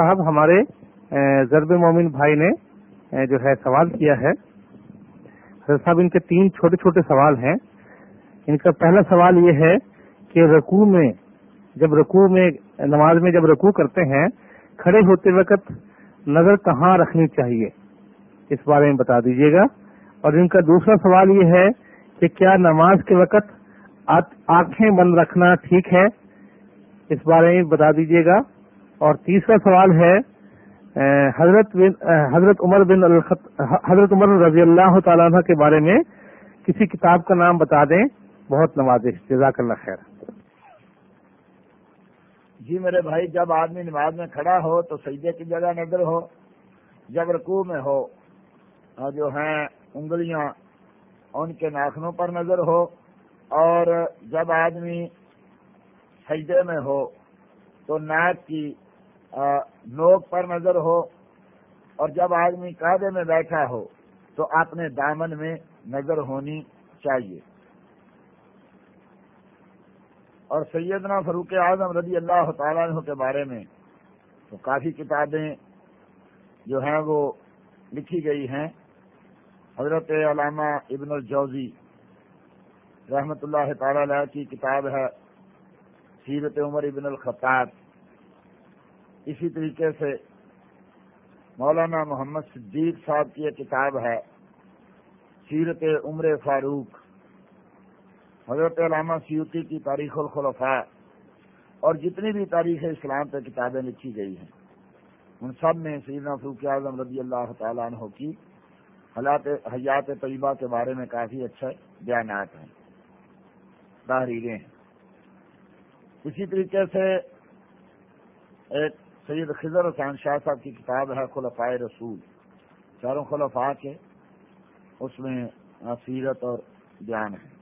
صاحب، ہمارے ضرب مومن بھائی نے جو ہے، سوال کیا ہے۔ حضرت صاحب، ان کے تین چھوٹے چھوٹے سوال ہیں۔ ان کا پہلا سوال یہ ہے کہ رکوع میں، جب رکوع میں، نماز میں جب رکوع کرتے ہیں، کھڑے ہوتے وقت نظر کہاں رکھنی چاہیے؟ اس بارے میں بتا دیجیے گا۔ اور ان کا دوسرا سوال یہ ہے کہ کیا نماز کے وقت آنکھیں بند رکھنا ٹھیک ہے؟ اس بارے میں بتا دیجیے گا۔ اور تیسرا سوال ہے حضرت بن حضرت عمر بن حضرت عمر رضی اللہ تعالیٰ عنہ کے بارے میں کسی کتاب کا نام بتا دیں۔ بہت نوازش، جزاک اللہ خیر۔ جی میرے بھائی، جب آدمی نماز میں کھڑا ہو تو سجدے کی جگہ نظر ہو، جب رکوع میں ہو جو ہیں انگلیاں ان کے ناخنوں پر نظر ہو، اور جب آدمی سجدے میں ہو تو ناک کی نوک پر نظر ہو اور جب آدمی قاعدے میں بیٹھا ہو تو اپنے دامن میں نظر ہونی چاہیے۔ اور سیدنا فروق اعظم رضی اللہ تعالیٰ عنہ کے بارے میں تو کافی کتابیں جو ہیں وہ لکھی گئی ہیں۔ حضرت علامہ ابن الجوزی رحمت اللہ تعالی علیہ کی کتاب ہے سیرت عمر ابن الخطاب۔ اسی طریقے سے مولانا محمد صدیق صاحب کی ایک کتاب ہے، سیرت عمر فاروق۔ حضرت علامہ سیوتی کی تاریخ الخلفاء۔ اور جتنی بھی تاریخ اسلام پہ کتابیں لکھی گئی ہیں، ان سب میں سیدنا فروق اعظم رضی اللہ تعالیٰ عنہ کی حالات حیات طیبہ کے بارے میں کافی اچھے بیانات ہیں، تحریریں ہیں۔ اسی طریقے سے ایک سید خضر حسین شاہ صاحب کی کتاب ہے خلفائے رسول۔ چاروں خلفاء کے اس میں سیرت اور بیان ہے۔